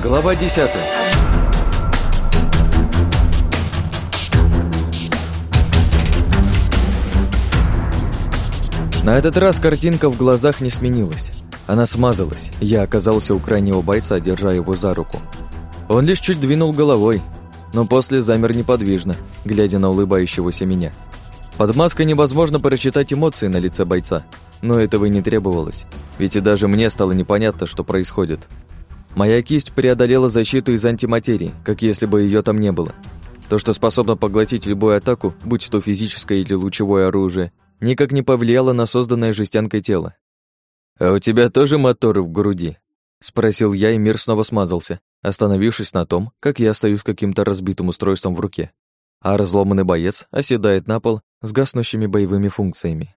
Глава 10 На этот раз картинка в глазах не сменилась. Она смазалась. Я оказался у крайнего бойца, держа его за руку. Он лишь чуть двинул головой, но после замер неподвижно, глядя на улыбающегося меня. Под маской невозможно прочитать эмоции на лице бойца, но этого и не требовалось, ведь и даже мне стало непонятно, что происходит. Моя кисть преодолела защиту из антиматерии, как если бы ее там не было. То, что способно поглотить любую атаку, будь то физическое или лучевое оружие, никак не повлияло на созданное жестянкой тело. «А у тебя тоже моторы в груди?» — спросил я, и мир снова смазался, остановившись на том, как я стою с каким-то разбитым устройством в руке, а разломанный боец оседает на пол с гаснущими боевыми функциями.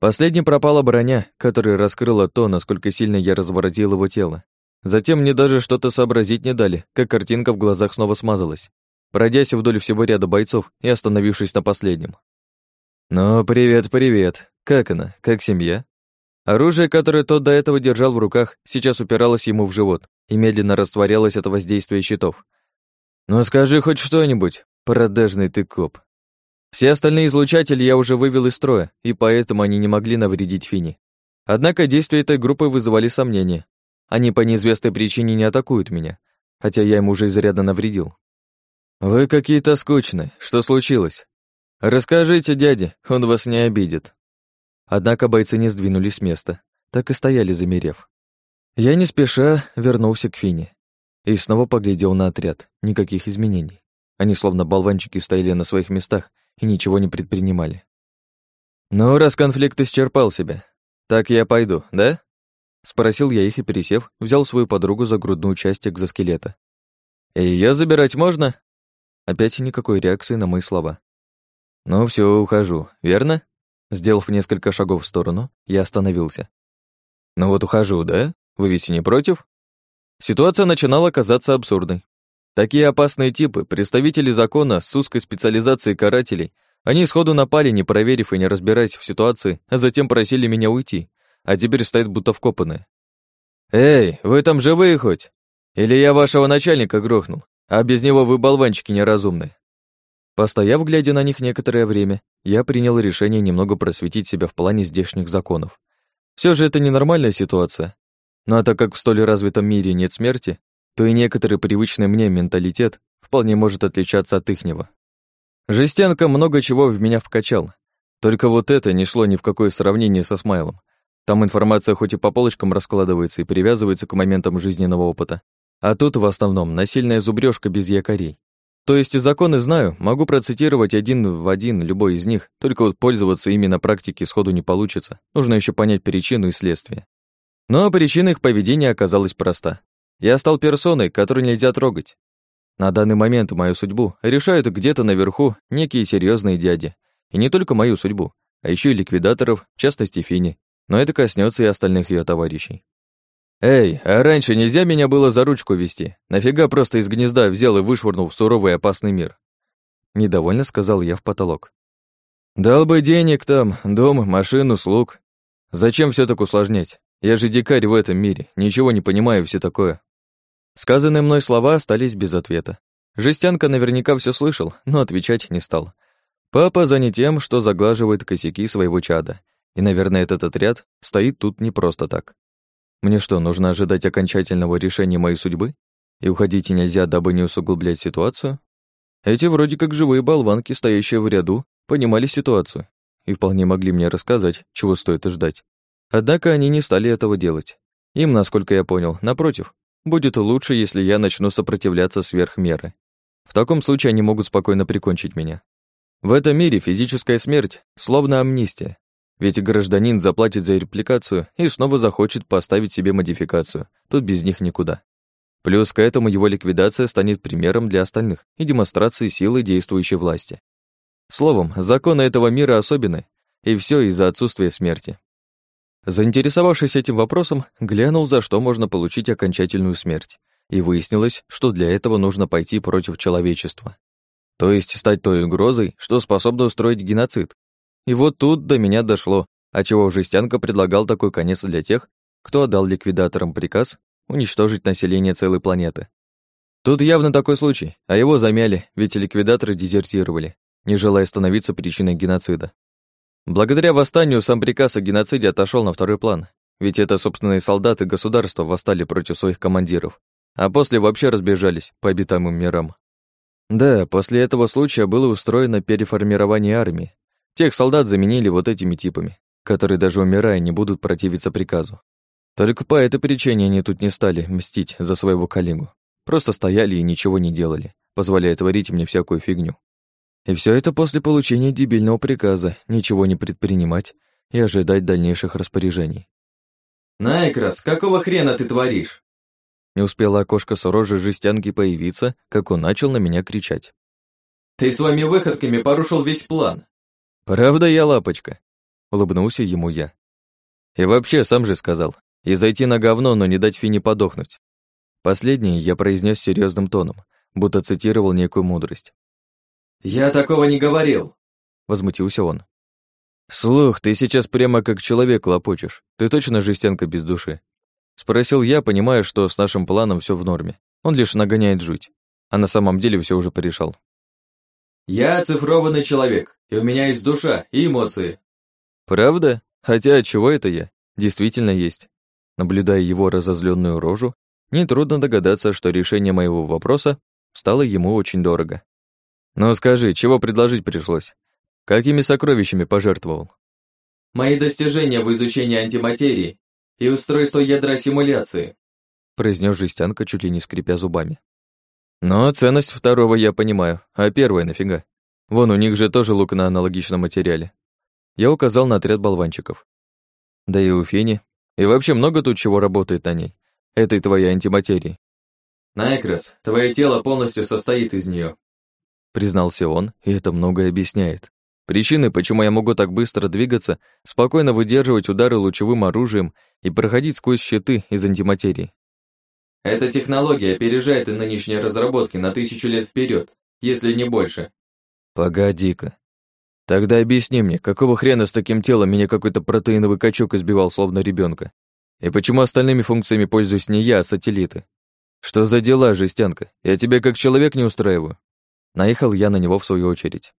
Последней пропала броня, которая раскрыла то, насколько сильно я разворотил его тело. Затем мне даже что-то сообразить не дали, как картинка в глазах снова смазалась, пройдясь вдоль всего ряда бойцов и остановившись на последнем. «Ну, привет, привет. Как она? Как семья?» Оружие, которое тот до этого держал в руках, сейчас упиралось ему в живот и медленно растворялось от воздействия щитов. «Ну скажи хоть что-нибудь, продажный ты коп». Все остальные излучатели я уже вывел из строя, и поэтому они не могли навредить Фини. Однако действия этой группы вызывали сомнения. Они по неизвестной причине не атакуют меня, хотя я им уже изрядно навредил. «Вы какие-то скучные. Что случилось?» «Расскажите дяде, он вас не обидит». Однако бойцы не сдвинулись с места, так и стояли замерев. Я не спеша вернулся к Фине и снова поглядел на отряд. Никаких изменений. Они словно болванчики стояли на своих местах и ничего не предпринимали. «Ну, раз конфликт исчерпал себя, так я пойду, да?» Спросил я их и, пересев, взял свою подругу за грудную часть экзоскелета. «И её забирать можно?» Опять никакой реакции на мои слова. «Ну все, ухожу, верно?» Сделав несколько шагов в сторону, я остановился. «Ну вот ухожу, да? Вы ведь не против?» Ситуация начинала казаться абсурдной. Такие опасные типы, представители закона с узкой специализацией карателей, они сходу напали, не проверив и не разбираясь в ситуации, а затем просили меня уйти, а теперь стоят будто вкопанные. «Эй, вы там живые хоть? Или я вашего начальника грохнул, а без него вы болванчики неразумные?» Постояв, глядя на них некоторое время, я принял решение немного просветить себя в плане здешних законов. Все же это ненормальная ситуация. Ну а так как в столь развитом мире нет смерти, то и некоторый привычный мне менталитет вполне может отличаться от ихнего. Жестянка много чего в меня вкачал. Только вот это не шло ни в какое сравнение со смайлом. Там информация хоть и по полочкам раскладывается и привязывается к моментам жизненного опыта, а тут в основном насильная зубрёжка без якорей. То есть законы знаю, могу процитировать один в один любой из них, только вот пользоваться ими на практике сходу не получится. Нужно еще понять причину и следствие. Но причина их поведения оказалась проста. Я стал персоной, которую нельзя трогать. На данный момент мою судьбу решают где-то наверху некие серьезные дяди. И не только мою судьбу, а еще и ликвидаторов, в частности Фини. Но это коснется и остальных ее товарищей. «Эй, а раньше нельзя меня было за ручку вести? Нафига просто из гнезда взял и вышвырнул в суровый опасный мир?» Недовольно сказал я в потолок. «Дал бы денег там, дом, машину, слуг. Зачем все так усложнять? Я же дикарь в этом мире, ничего не понимаю все такое». Сказанные мной слова остались без ответа. Жестянка наверняка все слышал, но отвечать не стал. Папа занят тем, что заглаживает косяки своего чада. И, наверное, этот отряд стоит тут не просто так. Мне что, нужно ожидать окончательного решения моей судьбы? И уходить нельзя, дабы не усугублять ситуацию? Эти вроде как живые болванки, стоящие в ряду, понимали ситуацию и вполне могли мне рассказать, чего стоит ждать. Однако они не стали этого делать. Им, насколько я понял, напротив, будет лучше, если я начну сопротивляться сверх меры. В таком случае они могут спокойно прикончить меня. В этом мире физическая смерть словно амнистия, ведь гражданин заплатит за репликацию и снова захочет поставить себе модификацию. Тут без них никуда. Плюс к этому его ликвидация станет примером для остальных и демонстрацией силы действующей власти. Словом, законы этого мира особенны, и все из-за отсутствия смерти. Заинтересовавшись этим вопросом, глянул, за что можно получить окончательную смерть, и выяснилось, что для этого нужно пойти против человечества. То есть стать той угрозой, что способна устроить геноцид, и вот тут до меня дошло, отчего Жестянка предлагал такой конец для тех, кто отдал ликвидаторам приказ уничтожить население целой планеты. Тут явно такой случай, а его замяли, ведь ликвидаторы дезертировали, не желая становиться причиной геноцида. Благодаря восстанию сам приказ о геноциде отошел на второй план, ведь это собственные солдаты государства восстали против своих командиров, а после вообще разбежались по обитаемым мирам. Да, после этого случая было устроено переформирование армии. Тех солдат заменили вот этими типами, которые даже умирая не будут противиться приказу. Только по этой причине они тут не стали мстить за своего коллегу. Просто стояли и ничего не делали, позволяя творить мне всякую фигню. И все это после получения дебильного приказа ничего не предпринимать и ожидать дальнейших распоряжений. «Найкрас, какого хрена ты творишь?» Не успела окошко с рожей жестянки появиться, как он начал на меня кричать. «Ты своими выходками порушил весь план!» «Правда я лапочка?» — улыбнулся ему я. «И вообще, сам же сказал, и зайти на говно, но не дать Фине подохнуть». Последнее я произнес серьезным тоном, будто цитировал некую мудрость. «Я такого не говорил!» — возмутился он. «Слух, ты сейчас прямо как человек лопочешь. Ты точно жестянка без души?» Спросил я, понимая, что с нашим планом все в норме. Он лишь нагоняет жуть. А на самом деле все уже порешал. «Я оцифрованный человек, и у меня есть душа и эмоции». «Правда? Хотя от чего это я? Действительно есть». Наблюдая его разозленную рожу, нетрудно догадаться, что решение моего вопроса стало ему очень дорого. «Ну скажи, чего предложить пришлось? Какими сокровищами пожертвовал? Мои достижения в изучении антиматерии и устройство ядра симуляции, произнес жестянка, чуть ли не скрипя зубами. Но ценность второго я понимаю, а первая нафига? Вон у них же тоже лук на аналогичном материале. Я указал на отряд болванчиков. Да и у Фени. И вообще много тут чего работает на ней. Этой твоей антиматерии. Найкрас, твое тело полностью состоит из нее, признался он, и это многое объясняет. Причины, почему я могу так быстро двигаться, спокойно выдерживать удары лучевым оружием и проходить сквозь щиты из антиматерии. Эта технология опережает и нынешние разработки на тысячу лет вперед, если не больше. Погоди-ка. Тогда объясни мне, какого хрена с таким телом меня какой-то протеиновый качок избивал словно ребенка? И почему остальными функциями пользуюсь не я, а сателлиты? Что за дела, жестянка? Я тебя как человек не устраиваю. Наехал я на него в свою очередь.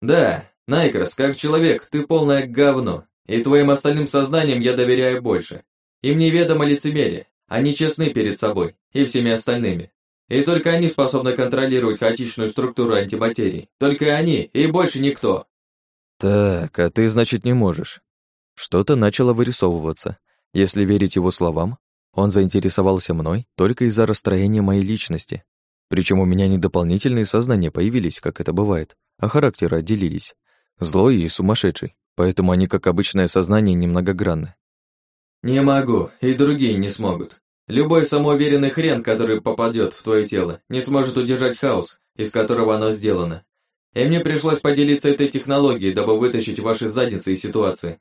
Да, Найкрас, как человек, ты полное говно, и твоим остальным сознаниям я доверяю больше. Им неведомо лицемерие, они честны перед собой и всеми остальными. И только они способны контролировать хаотичную структуру антиматерии. Только они, и больше никто. Так, а ты, значит, не можешь. Что-то начало вырисовываться. Если верить его словам, он заинтересовался мной только из-за расстроения моей личности. Причем у меня не дополнительные сознания появились, как это бывает, а характеры отделились. Злой и сумасшедший, поэтому они, как обычное сознание, немногогранны. «Не могу, и другие не смогут. Любой самоуверенный хрен, который попадет в твое тело, не сможет удержать хаос, из которого оно сделано. И мне пришлось поделиться этой технологией, дабы вытащить ваши задницы из ситуации».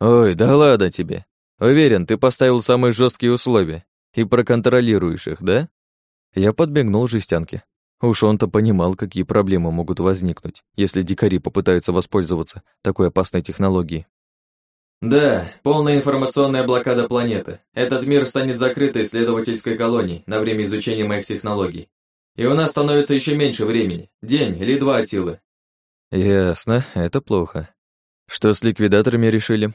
«Ой, да ладно тебе. Уверен, ты поставил самые жесткие условия и проконтролируешь их, да?» Я подбегнул жестянке. Уж он-то понимал, какие проблемы могут возникнуть, если дикари попытаются воспользоваться такой опасной технологией. Да, полная информационная блокада планеты. Этот мир станет закрытой исследовательской колонией на время изучения моих технологий. И у нас становится еще меньше времени. День или два от силы. Ясно, это плохо. Что с ликвидаторами решили?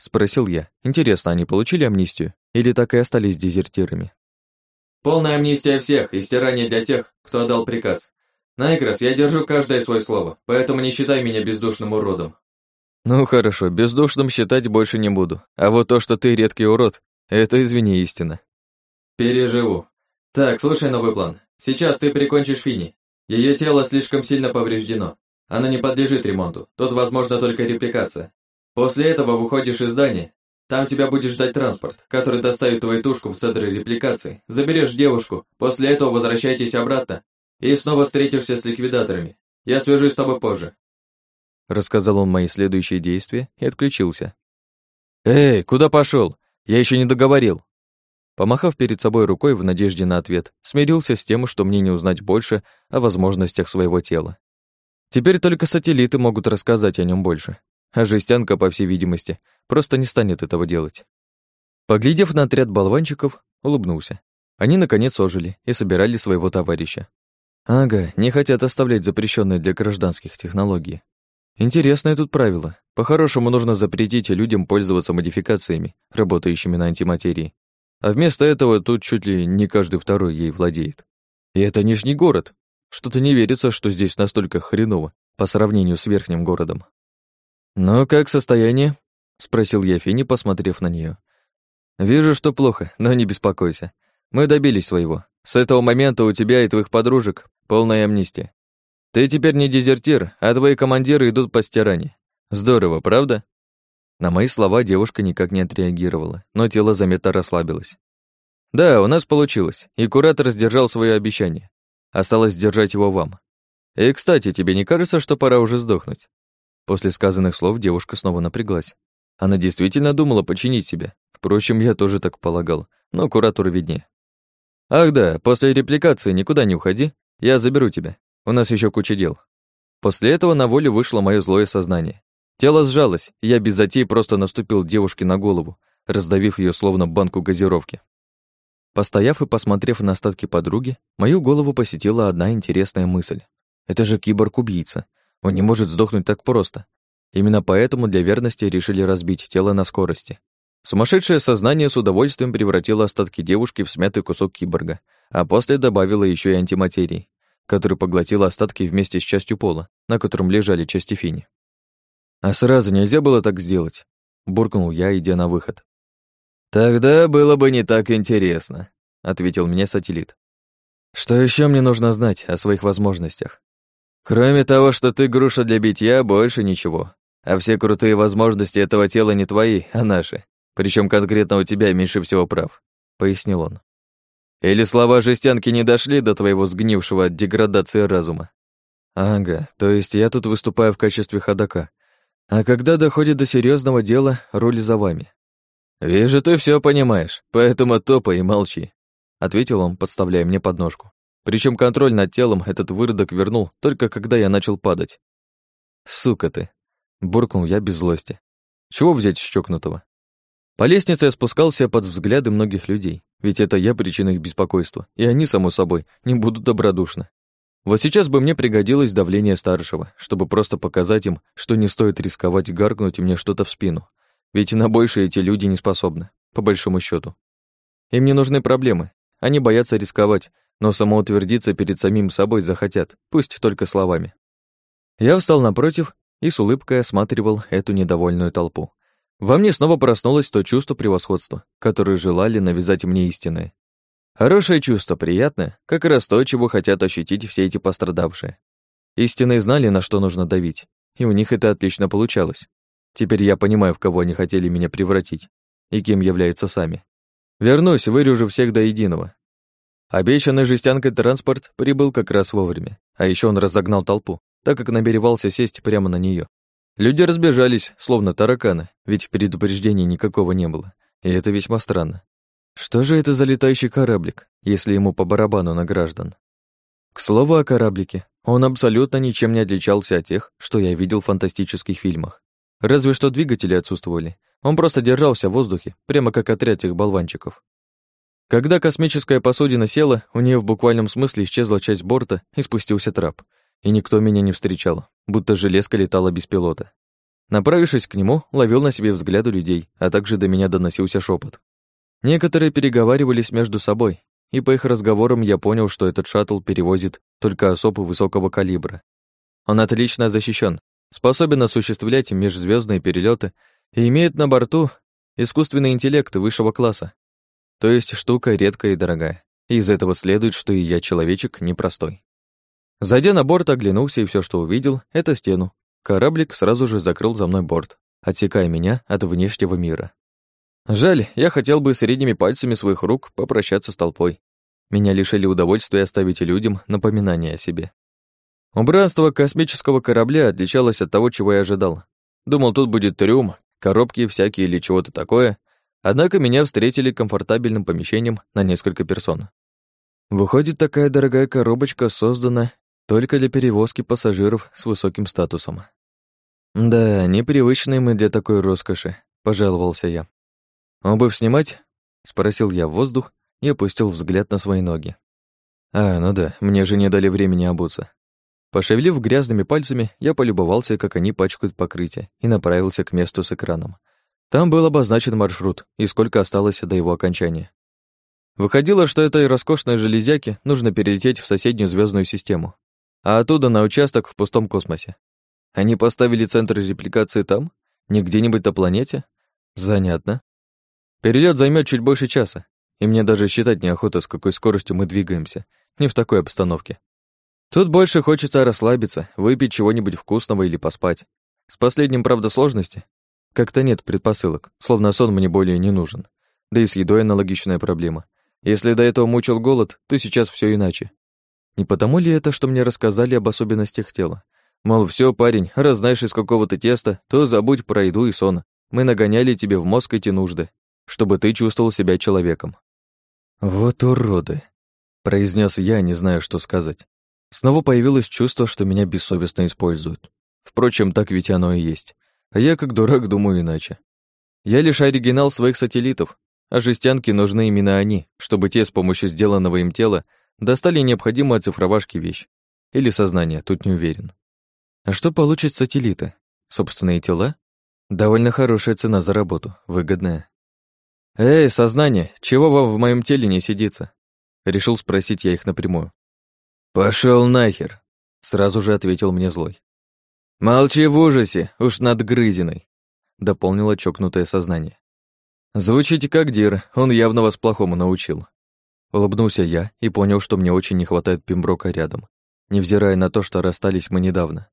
Спросил я. Интересно, они получили амнистию? Или так и остались дезертирами? Полная амнистия всех и стирание для тех, кто отдал приказ. Найкрас, я держу каждое свое слово, поэтому не считай меня бездушным уродом. Ну хорошо, бездушным считать больше не буду. А вот то, что ты редкий урод, это, извини, истина. Переживу. Так, слушай новый план. Сейчас ты прикончишь Фини. Ее тело слишком сильно повреждено. Оно не подлежит ремонту. Тут возможна только репликация. После этого выходишь из здания там тебя будет ждать транспорт, который доставит твою тушку в центр репликации. Заберешь девушку, после этого возвращайтесь обратно и снова встретишься с ликвидаторами. Я свяжусь с тобой позже. Рассказал он мои следующие действия и отключился. «Эй, куда пошел? Я еще не договорил!» Помахав перед собой рукой в надежде на ответ, смирился с тем, что мне не узнать больше о возможностях своего тела. Теперь только сателлиты могут рассказать о нем больше а жестянка, по всей видимости, просто не станет этого делать. Поглядев на отряд болванчиков, улыбнулся. Они, наконец, ожили и собирали своего товарища. Ага, не хотят оставлять запрещенные для гражданских технологии. Интересное тут правило. По-хорошему нужно запретить людям пользоваться модификациями, работающими на антиматерии. А вместо этого тут чуть ли не каждый второй ей владеет. И это Нижний город. Что-то не верится, что здесь настолько хреново по сравнению с верхним городом. «Ну, как состояние?» — спросил я Фини, посмотрев на нее. «Вижу, что плохо, но не беспокойся. Мы добились своего. С этого момента у тебя и твоих подружек полная амнистия. Ты теперь не дезертир, а твои командиры идут по стиране. Здорово, правда?» На мои слова девушка никак не отреагировала, но тело заметно расслабилось. «Да, у нас получилось, и куратор сдержал свое обещание. Осталось сдержать его вам. И, кстати, тебе не кажется, что пора уже сдохнуть?» После сказанных слов девушка снова напряглась. Она действительно думала починить себя. Впрочем, я тоже так полагал, но куратор виднее. «Ах да, после репликации никуда не уходи, я заберу тебя. У нас еще куча дел». После этого на волю вышло мое злое сознание. Тело сжалось, и я без затей просто наступил девушке на голову, раздавив ее словно банку газировки. Постояв и посмотрев на остатки подруги, мою голову посетила одна интересная мысль. Это же киборг-убийца. Он не может сдохнуть так просто. Именно поэтому для верности решили разбить тело на скорости. Сумасшедшее сознание с удовольствием превратило остатки девушки в смятый кусок киборга, а после добавило еще и антиматерии, который поглотила остатки вместе с частью пола, на котором лежали части фини. «А сразу нельзя было так сделать?» — буркнул я, идя на выход. «Тогда было бы не так интересно», — ответил мне сателлит. «Что еще мне нужно знать о своих возможностях? Кроме того, что ты груша для битья, больше ничего. А все крутые возможности этого тела не твои, а наши. Причем конкретно у тебя меньше всего прав», — пояснил он. «Или слова жестянки не дошли до твоего сгнившего от деградации разума?» «Ага, то есть я тут выступаю в качестве ходока, а когда доходит до серьезного дела, руль за вами. Вижу, ты все понимаешь, поэтому топай и молчи, ответил он, подставляя мне подножку. Причем контроль над телом этот выродок вернул только когда я начал падать. Сука ты, буркнул я без злости. Чего взять с чокнутого? По лестнице я спускался под взгляды многих людей, ведь это я причина их беспокойства, и они, само собой, не будут добродушны. Вот сейчас бы мне пригодилось давление старшего, чтобы просто показать им, что не стоит рисковать гаркнуть мне что-то в спину. Ведь на большее эти люди не способны, по большому счету. Им не нужны проблемы. Они боятся рисковать, но самоутвердиться перед самим собой захотят, пусть только словами. Я встал напротив и с улыбкой осматривал эту недовольную толпу. Во мне снова проснулось то чувство превосходства, которое желали навязать мне истинное. Хорошее чувство, приятное, как раз то, чего хотят ощутить все эти пострадавшие. Истинные знали, на что нужно давить, и у них это отлично получалось. Теперь я понимаю, в кого они хотели меня превратить, и кем являются сами. Вернусь, вырежу всех до единого. Обещанный жестянкой транспорт прибыл как раз вовремя, а еще он разогнал толпу, так как намеревался сесть прямо на нее. Люди разбежались, словно тараканы, ведь предупреждения никакого не было, и это весьма странно. Что же это за летающий кораблик, если ему по барабану на граждан? К слову о кораблике, он абсолютно ничем не отличался от тех, что я видел в фантастических фильмах. Разве что двигатели отсутствовали. Он просто держался в воздухе, прямо как отряд этих болванчиков. Когда космическая посудина села, у нее в буквальном смысле исчезла часть борта и спустился трап. И никто меня не встречал, будто железка летала без пилота. Направившись к нему, ловил на себе взгляды людей, а также до меня доносился шепот. Некоторые переговаривались между собой, и по их разговорам я понял, что этот шаттл перевозит только особо высокого калибра. Он отлично защищен, способен осуществлять межзвездные перелеты и имеет на борту искусственный интеллект высшего класса. То есть штука редкая и дорогая. Из этого следует, что и я человечек непростой. Зайдя на борт, оглянулся и все, что увидел, это стену. Кораблик сразу же закрыл за мной борт, отсекая меня от внешнего мира. Жаль, я хотел бы средними пальцами своих рук попрощаться с толпой. Меня лишили удовольствия оставить людям напоминание о себе. Убранство космического корабля отличалось от того, чего я ожидал. Думал, тут будет трюм, коробки всякие или чего-то такое, однако меня встретили комфортабельным помещением на несколько персон. Выходит, такая дорогая коробочка создана только для перевозки пассажиров с высоким статусом. Да, непривычные мы для такой роскоши, пожаловался я. «Обувь снимать?» — спросил я в воздух и опустил взгляд на свои ноги. А, ну да, мне же не дали времени обуться. Пошевелив грязными пальцами, я полюбовался, как они пачкают покрытие, и направился к месту с экраном. Там был обозначен маршрут и сколько осталось до его окончания. Выходило, что этой роскошной железяке нужно перелететь в соседнюю звездную систему, а оттуда на участок в пустом космосе. Они поставили центр репликации там? Не где-нибудь на планете? Занятно. Перелет займет чуть больше часа, и мне даже считать неохота, с какой скоростью мы двигаемся, не в такой обстановке. Тут больше хочется расслабиться, выпить чего-нибудь вкусного или поспать. С последним, правда, сложности. Как-то нет предпосылок, словно сон мне более не нужен. Да и с едой аналогичная проблема. Если до этого мучил голод, то сейчас все иначе. Не потому ли это, что мне рассказали об особенностях тела? Мол, все, парень, раз знаешь из какого-то теста, то забудь про еду и сон. Мы нагоняли тебе в мозг эти нужды, чтобы ты чувствовал себя человеком. Вот уроды, произнес я, не зная, что сказать. Снова появилось чувство, что меня бессовестно используют. Впрочем, так ведь оно и есть. А я, как дурак, думаю иначе. Я лишь оригинал своих сателлитов, а жестянки нужны именно они, чтобы те с помощью сделанного им тела достали необходимую оцифровашки вещь. Или сознание, тут не уверен. А что получат сателлиты? Собственные тела? Довольно хорошая цена за работу, выгодная. «Эй, сознание, чего вам в моем теле не сидится?» Решил спросить я их напрямую. Пошел нахер!» Сразу же ответил мне злой. «Молчи в ужасе, уж надгрызиной!» Дополнило чокнутое сознание. Звучите как Дир, он явно вас плохому научил. Улыбнулся я и понял, что мне очень не хватает Пимброка рядом, невзирая на то, что расстались мы недавно.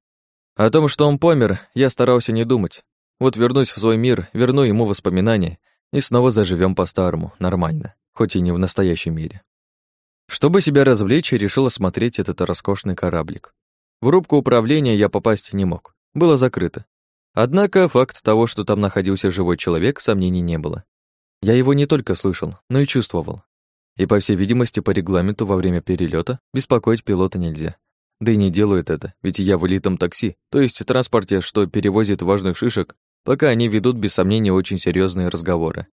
О том, что он помер, я старался не думать. Вот вернусь в свой мир, верну ему воспоминания, и снова заживем по-старому, нормально, хоть и не в настоящем мире. Чтобы себя развлечь, решил осмотреть этот роскошный кораблик. В рубку управления я попасть не мог, было закрыто. Однако факт того, что там находился живой человек, сомнений не было. Я его не только слышал, но и чувствовал. И, по всей видимости, по регламенту во время перелета беспокоить пилота нельзя. Да и не делают это, ведь я в элитном такси, то есть транспорте, что перевозит важных шишек, пока они ведут без сомнения очень серьезные разговоры.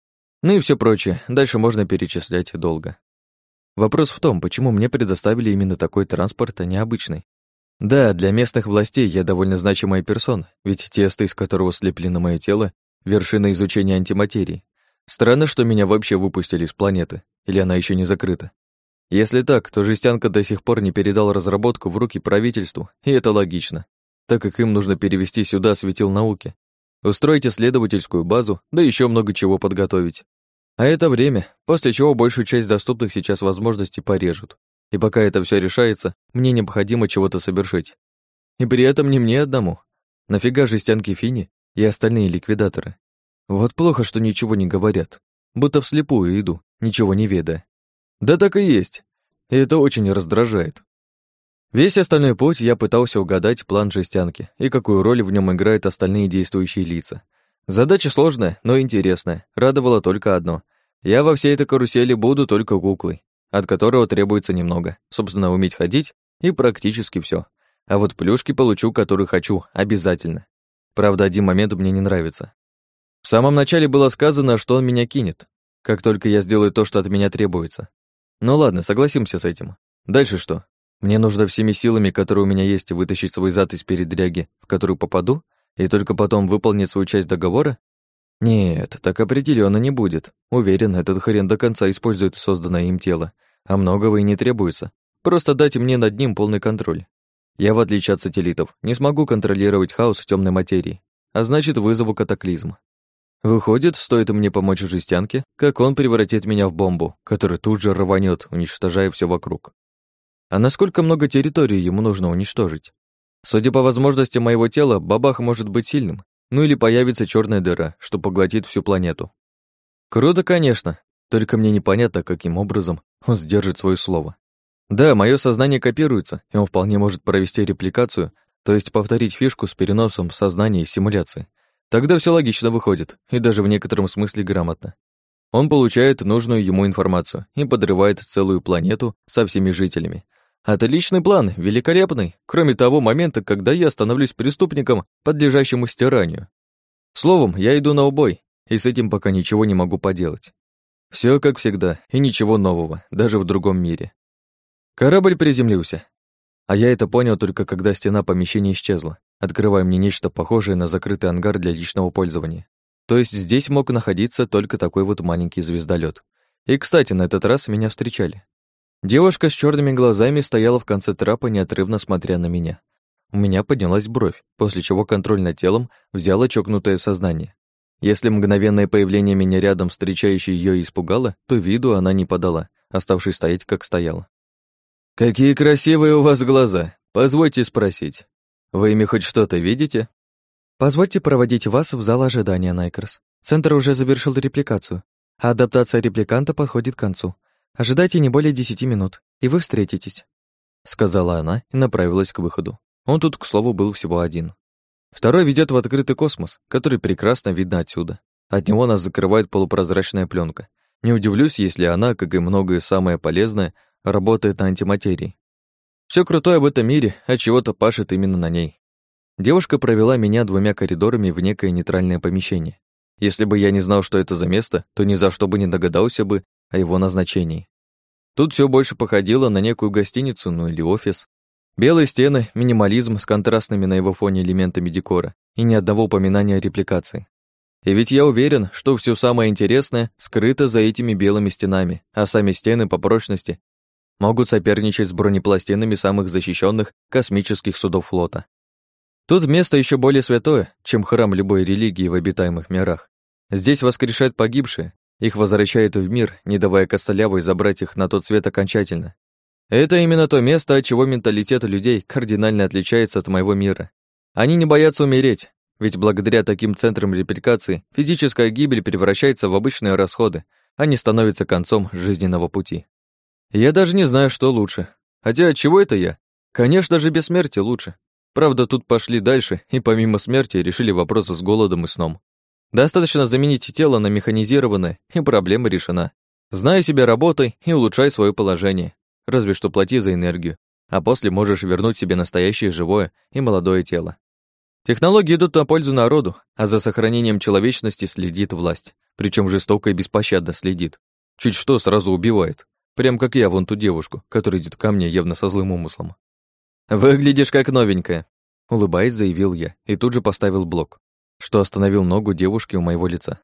Ну и все прочее, дальше можно перечислять долго. Вопрос в том, почему мне предоставили именно такой транспорт, а не обычный. Да, для местных властей я довольно значимая персона, ведь тесто, из которого слеплено мое тело, вершина изучения антиматерии. Странно, что меня вообще выпустили с планеты, или она еще не закрыта. Если так, то жестянка до сих пор не передал разработку в руки правительству, и это логично, так как им нужно перевести сюда светил науки, устроить исследовательскую базу, да еще много чего подготовить. А это время, после чего большую часть доступных сейчас возможностей порежут. И пока это все решается, мне необходимо чего-то совершить. И при этом не мне одному. Нафига жестянки Фини и остальные ликвидаторы? Вот плохо, что ничего не говорят. Будто вслепую иду, ничего не ведая. Да так и есть. И это очень раздражает. Весь остальной путь я пытался угадать план жестянки и какую роль в нем играют остальные действующие лица. Задача сложная, но интересная. Радовало только одно. Я во всей этой карусели буду только куклой, от которого требуется немного. Собственно, уметь ходить и практически все. А вот плюшки получу, которые хочу, обязательно. Правда, один момент мне не нравится. В самом начале было сказано, что он меня кинет, как только я сделаю то, что от меня требуется. Ну ладно, согласимся с этим. Дальше что? Мне нужно всеми силами, которые у меня есть, вытащить свой зад из передряги, в которую попаду, и только потом выполнить свою часть договора? Нет, так определенно не будет. Уверен, этот хрен до конца использует созданное им тело, а многого и не требуется. Просто дайте мне над ним полный контроль. Я, в отличие от сателлитов, не смогу контролировать хаос в темной материи, а значит, вызову катаклизм. Выходит, стоит мне помочь жестянке, как он превратит меня в бомбу, которая тут же рванет, уничтожая все вокруг. А насколько много территории ему нужно уничтожить? Судя по возможностям моего тела, бабах может быть сильным, ну или появится черная дыра, что поглотит всю планету. Круто, конечно, только мне непонятно, каким образом он сдержит свое слово. Да, мое сознание копируется, и он вполне может провести репликацию, то есть повторить фишку с переносом сознания и симуляции. Тогда все логично выходит, и даже в некотором смысле грамотно. Он получает нужную ему информацию и подрывает целую планету со всеми жителями. Отличный план, великолепный, кроме того момента, когда я становлюсь преступником, подлежащему стиранию. Словом, я иду на убой, и с этим пока ничего не могу поделать. Все как всегда, и ничего нового, даже в другом мире. Корабль приземлился. А я это понял только когда стена помещения исчезла, открывая мне нечто похожее на закрытый ангар для личного пользования. То есть здесь мог находиться только такой вот маленький звездолет. И, кстати, на этот раз меня встречали. Девушка с черными глазами стояла в конце трапа, неотрывно смотря на меня. У меня поднялась бровь, после чего контроль над телом взяло чокнутое сознание. Если мгновенное появление меня рядом, встречающей ее, испугало, то виду она не подала, оставшись стоять, как стояла. «Какие красивые у вас глаза! Позвольте спросить, вы ими хоть что-то видите?» «Позвольте проводить вас в зал ожидания, Найкерс. Центр уже завершил репликацию, а адаптация репликанта подходит к концу. Ожидайте не более десяти минут, и вы встретитесь», — сказала она и направилась к выходу. Он тут, к слову, был всего один. Второй ведет в открытый космос, который прекрасно видно отсюда. От него нас закрывает полупрозрачная пленка. Не удивлюсь, если она, как и многое самое полезное, работает на антиматерии. Все крутое в этом мире от чего-то пашет именно на ней. Девушка провела меня двумя коридорами в некое нейтральное помещение. Если бы я не знал, что это за место, то ни за что бы не догадался бы о его назначении. Тут все больше походило на некую гостиницу, ну или офис. Белые стены, минимализм с контрастными на его фоне элементами декора и ни одного упоминания о репликации. И ведь я уверен, что все самое интересное скрыто за этими белыми стенами, а сами стены по прочности могут соперничать с бронепластинами самых защищенных космических судов флота. Тут место еще более святое, чем храм любой религии в обитаемых мирах. Здесь воскрешают погибшие, их возвращают в мир, не давая костолявой забрать их на тот свет окончательно. Это именно то место, от чего менталитет людей кардинально отличается от моего мира. Они не боятся умереть, ведь благодаря таким центрам репликации физическая гибель превращается в обычные расходы, а не становится концом жизненного пути. Я даже не знаю, что лучше. Хотя чего это я? Конечно же, бессмертие лучше. Правда, тут пошли дальше, и помимо смерти решили вопросы с голодом и сном. Достаточно заменить тело на механизированное, и проблема решена. Знай себя работай и улучшай свое положение разве что плати за энергию, а после можешь вернуть себе настоящее живое и молодое тело. Технологии идут на пользу народу, а за сохранением человечности следит власть, причем жестоко и беспощадно следит. Чуть что сразу убивает, прям как я вон ту девушку, которая идет ко мне явно со злым умыслом. «Выглядишь как новенькая», — улыбаясь, заявил я и тут же поставил блок, что остановил ногу девушки у моего лица.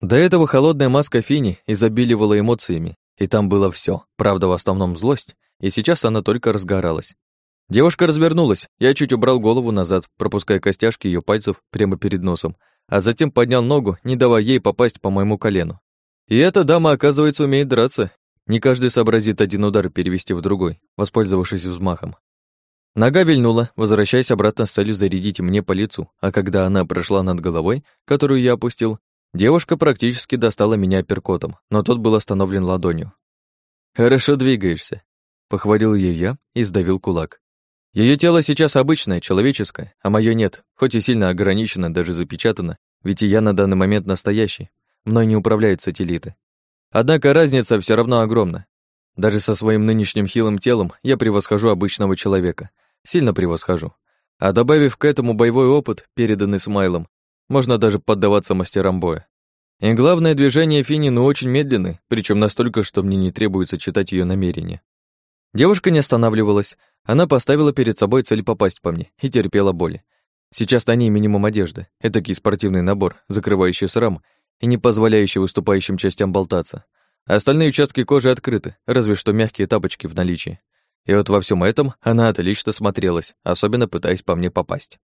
До этого холодная маска Фини изобиливала эмоциями, и там было все, правда, в основном злость, и сейчас она только разгоралась. Девушка развернулась, я чуть убрал голову назад, пропуская костяшки ее пальцев прямо перед носом, а затем поднял ногу, не давая ей попасть по моему колену. И эта дама, оказывается, умеет драться. Не каждый сообразит один удар перевести в другой, воспользовавшись взмахом. Нога вильнула, возвращаясь обратно с целью зарядить мне по лицу, а когда она прошла над головой, которую я опустил, Девушка практически достала меня перкотом, но тот был остановлен ладонью. «Хорошо двигаешься», — похвалил ее я и сдавил кулак. Ее тело сейчас обычное, человеческое, а мое нет, хоть и сильно ограничено, даже запечатано, ведь и я на данный момент настоящий. Мной не управляют сателлиты. Однако разница все равно огромна. Даже со своим нынешним хилым телом я превосхожу обычного человека. Сильно превосхожу. А добавив к этому боевой опыт, переданный Смайлом, можно даже поддаваться мастерам боя. И главное, движение Фини ну очень медленны, причем настолько, что мне не требуется читать ее намерения. Девушка не останавливалась, она поставила перед собой цель попасть по мне и терпела боли. Сейчас на ней минимум одежды, этакий спортивный набор, закрывающий срам и не позволяющий выступающим частям болтаться. Остальные участки кожи открыты, разве что мягкие тапочки в наличии. И вот во всем этом она отлично смотрелась, особенно пытаясь по мне попасть.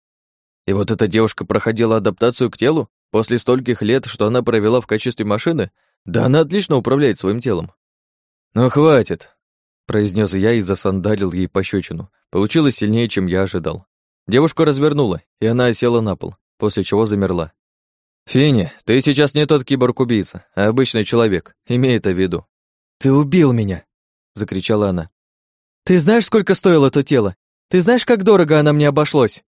И вот эта девушка проходила адаптацию к телу после стольких лет, что она провела в качестве машины? Да она отлично управляет своим телом. «Ну, хватит», — произнес я и засандалил ей пощечину. Получилось сильнее, чем я ожидал. Девушку развернула, и она осела на пол, после чего замерла. «Финя, ты сейчас не тот киборг-убийца, а обычный человек, имей это в виду». «Ты убил меня!» — закричала она. «Ты знаешь, сколько стоило то тело? Ты знаешь, как дорого оно мне обошлось?»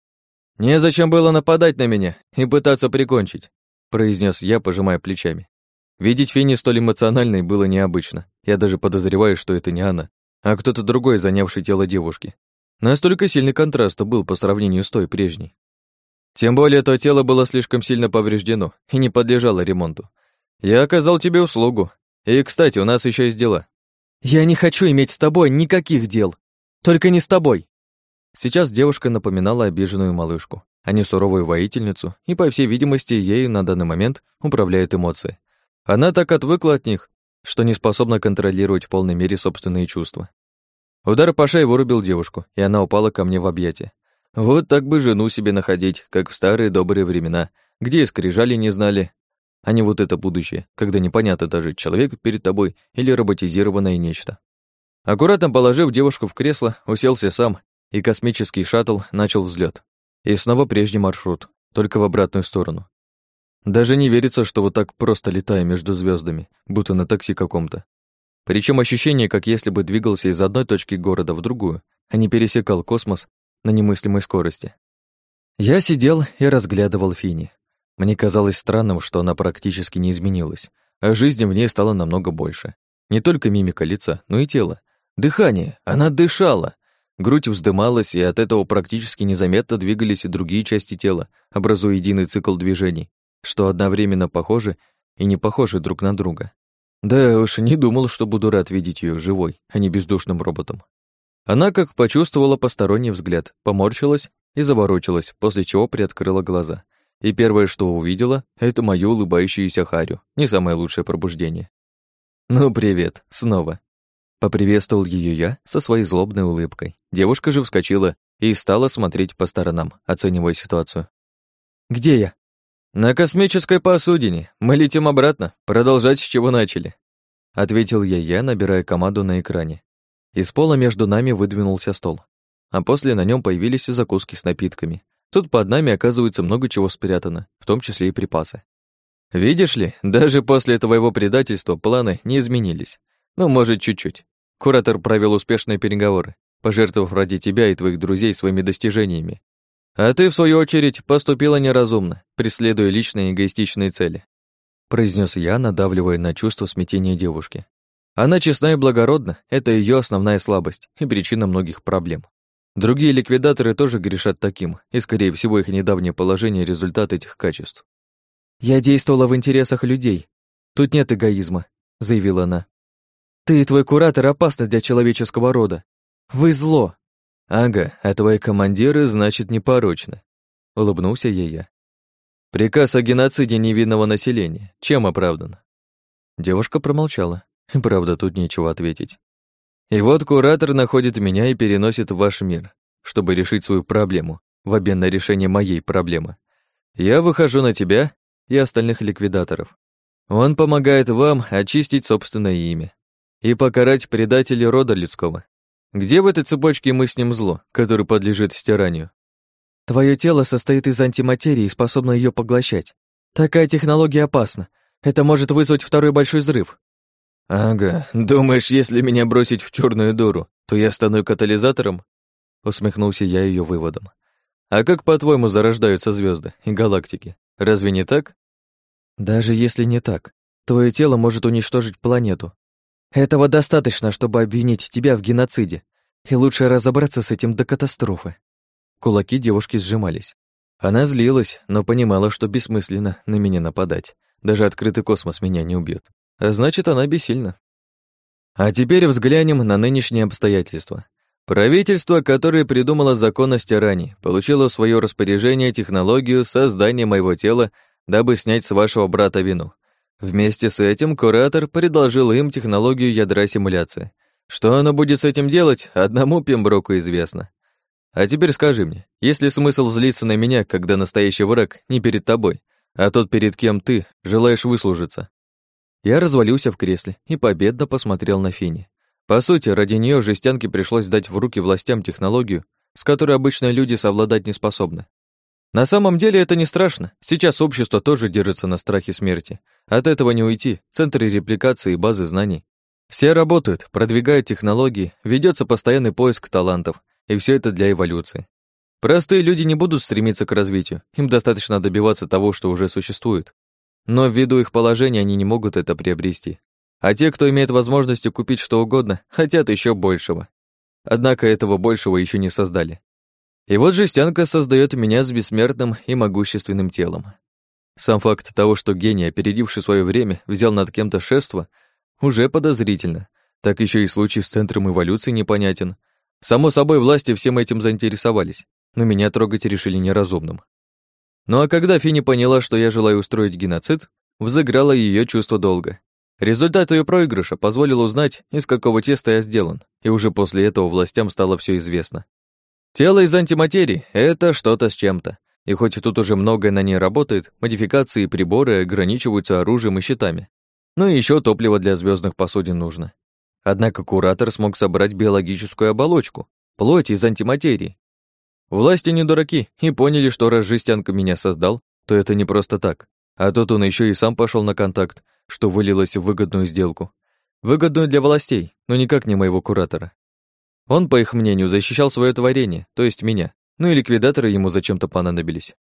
«Незачем было нападать на меня и пытаться прикончить», произнес я, пожимая плечами. Видеть Фини столь эмоциональной было необычно. Я даже подозреваю, что это не она, а кто-то другой, занявший тело девушки. Настолько сильный контраст был по сравнению с той прежней. Тем более то тело было слишком сильно повреждено и не подлежало ремонту. Я оказал тебе услугу, И, кстати, у нас еще есть дела». «Я не хочу иметь с тобой никаких дел. Только не с тобой». Сейчас девушка напоминала обиженную малышку, а не суровую воительницу, и, по всей видимости, ею на данный момент управляют эмоции. Она так отвыкла от них, что не способна контролировать в полной мере собственные чувства. Удар по шее вырубил девушку, и она упала ко мне в объятия. Вот так бы жену себе находить, как в старые добрые времена, где и скрижали не знали, а не вот это будущее, когда непонятно даже, человек перед тобой или роботизированное нечто. Аккуратно положив девушку в кресло, уселся сам, и космический шаттл начал взлет. И снова прежний маршрут, только в обратную сторону. Даже не верится, что вот так просто летаю между звездами, будто на такси каком-то. Причем ощущение, как если бы двигался из одной точки города в другую, а не пересекал космос на немыслимой скорости. Я сидел и разглядывал Фини. Мне казалось странным, что она практически не изменилась, а жизни в ней стало намного больше. Не только мимика лица, но и тело. Дыхание. Она дышала. Грудь вздымалась, и от этого практически незаметно двигались и другие части тела, образуя единый цикл движений, что одновременно похожи и не похожи друг на друга. Да уж, не думал, что буду рад видеть ее живой, а не бездушным роботом. Она как почувствовала посторонний взгляд, поморщилась и заворочилась, после чего приоткрыла глаза. И первое, что увидела, это мою улыбающуюся Харю, не самое лучшее пробуждение. «Ну, привет, снова». Поприветствовал ее я со своей злобной улыбкой. Девушка же вскочила и стала смотреть по сторонам, оценивая ситуацию. «Где я?» «На космической посудине. Мы летим обратно. Продолжать с чего начали», — ответил я я, набирая команду на экране. Из пола между нами выдвинулся стол, а после на нем появились закуски с напитками. Тут под нами, оказывается, много чего спрятано, в том числе и припасы. «Видишь ли, даже после твоего предательства планы не изменились. Ну, может, чуть-чуть. Куратор провел успешные переговоры, пожертвовав ради тебя и твоих друзей своими достижениями. А ты, в свою очередь, поступила неразумно, преследуя личные эгоистичные цели. Произнес я, надавливая на чувство смятения девушки. Она честна и благородна, это ее основная слабость и причина многих проблем. Другие ликвидаторы тоже грешат таким, и, скорее всего, их недавнее положение – результат этих качеств. «Я действовала в интересах людей. Тут нет эгоизма», – заявила она. «Ты и твой куратор опасны для человеческого рода. Вы зло. «Ага, а твои командиры, значит, непорочны», — улыбнулся ей я. «Приказ о геноциде невинного населения. Чем оправдан?» Девушка промолчала. Правда, тут нечего ответить. «И вот куратор находит меня и переносит в ваш мир, чтобы решить свою проблему, в обмен на решение моей проблемы. Я выхожу на тебя и остальных ликвидаторов. Он помогает вам очистить собственное имя и покарать предателей рода людского. Где в этой цепочке мы с ним зло, которое подлежит стиранию? Твое тело состоит из антиматерии и способно ее поглощать. Такая технология опасна. Это может вызвать второй большой взрыв. Ага, думаешь, если меня бросить в черную дуру, то я стану катализатором? Усмехнулся я ее выводом. А как, по-твоему, зарождаются звезды и галактики? Разве не так? Даже если не так, твое тело может уничтожить планету, этого достаточно, чтобы обвинить тебя в геноциде. И лучше разобраться с этим до катастрофы. Кулаки девушки сжимались. Она злилась, но понимала, что бессмысленно на меня нападать. Даже открытый космос меня не убьет. Значит, она бессильна. А теперь взглянем на нынешние обстоятельства. Правительство, которое придумало закон о стирании, получило в свое распоряжение технологию создания моего тела, дабы снять с вашего брата вину. Вместе с этим куратор предложил им технологию ядра симуляции. Что оно будет с этим делать, одному Пемброку известно. А теперь скажи мне, есть ли смысл злиться на меня, когда настоящий враг не перед тобой, а тот, перед кем ты желаешь выслужиться? Я развалился в кресле и победно посмотрел на Фини. По сути, ради нее жестянке пришлось дать в руки властям технологию, с которой обычные люди совладать не способны. На самом деле это не страшно. Сейчас общество тоже держится на страхе смерти. От этого не уйти. Центры репликации и базы знаний. Все работают, продвигают технологии, ведется постоянный поиск талантов, и все это для эволюции. Простые люди не будут стремиться к развитию, им достаточно добиваться того, что уже существует. Но ввиду их положения они не могут это приобрести. А те, кто имеет возможность купить что угодно, хотят еще большего. Однако этого большего еще не создали. И вот жестянка создает меня с бессмертным и могущественным телом. Сам факт того, что гений, опередивший свое время, взял над кем-то шество, Уже подозрительно. Так еще и случай с Центром эволюции непонятен. Само собой, власти всем этим заинтересовались, но меня трогать решили неразумным. Ну а когда Фини поняла, что я желаю устроить геноцид, взыграло ее чувство долга. Результат ее проигрыша позволил узнать, из какого теста я сделан, и уже после этого властям стало все известно. Тело из антиматерии — это что-то с чем-то. И хоть тут уже многое на ней работает, модификации и приборы ограничиваются оружием и щитами. Ну и еще топливо для звездных посудин нужно. Однако куратор смог собрать биологическую оболочку, плоть из антиматерии. Власти не дураки и поняли, что раз жестянка меня создал, то это не просто так. А тут он еще и сам пошел на контакт, что вылилось в выгодную сделку. Выгодную для властей, но никак не моего куратора. Он, по их мнению, защищал свое творение, то есть меня, ну и ликвидаторы ему зачем-то понадобились.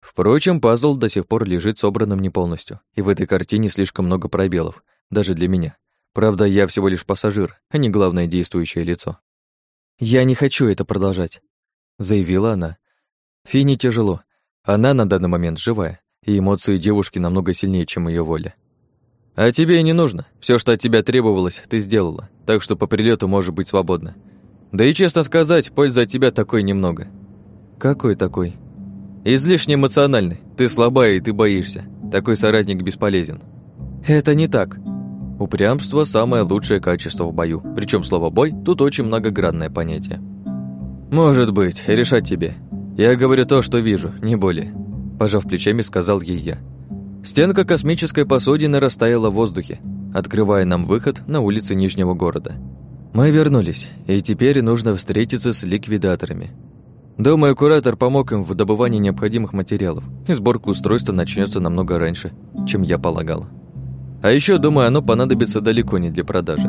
Впрочем, пазл до сих пор лежит собранным не полностью, и в этой картине слишком много пробелов, даже для меня. Правда, я всего лишь пассажир, а не главное действующее лицо. «Я не хочу это продолжать», — заявила она. Фине тяжело. Она на данный момент живая, и эмоции девушки намного сильнее, чем ее воля. А тебе и не нужно. Все, что от тебя требовалось, ты сделала, так что по прилету можешь быть свободна. Да и честно сказать, пользы от тебя такой немного. Какой такой? Излишне эмоциональный. Ты слабая и ты боишься. Такой соратник бесполезен. Это не так. Упрямство – самое лучшее качество в бою. Причем слово «бой» тут очень многогранное понятие. «Может быть, решать тебе. Я говорю то, что вижу, не более», – пожав плечами, сказал ей я. Стенка космической посудины растаяла в воздухе, открывая нам выход на улицы Нижнего города. Мы вернулись, и теперь нужно встретиться с ликвидаторами. Думаю, куратор помог им в добывании необходимых материалов, и сборка устройства начнется намного раньше, чем я полагал. А еще, думаю, оно понадобится далеко не для продажи.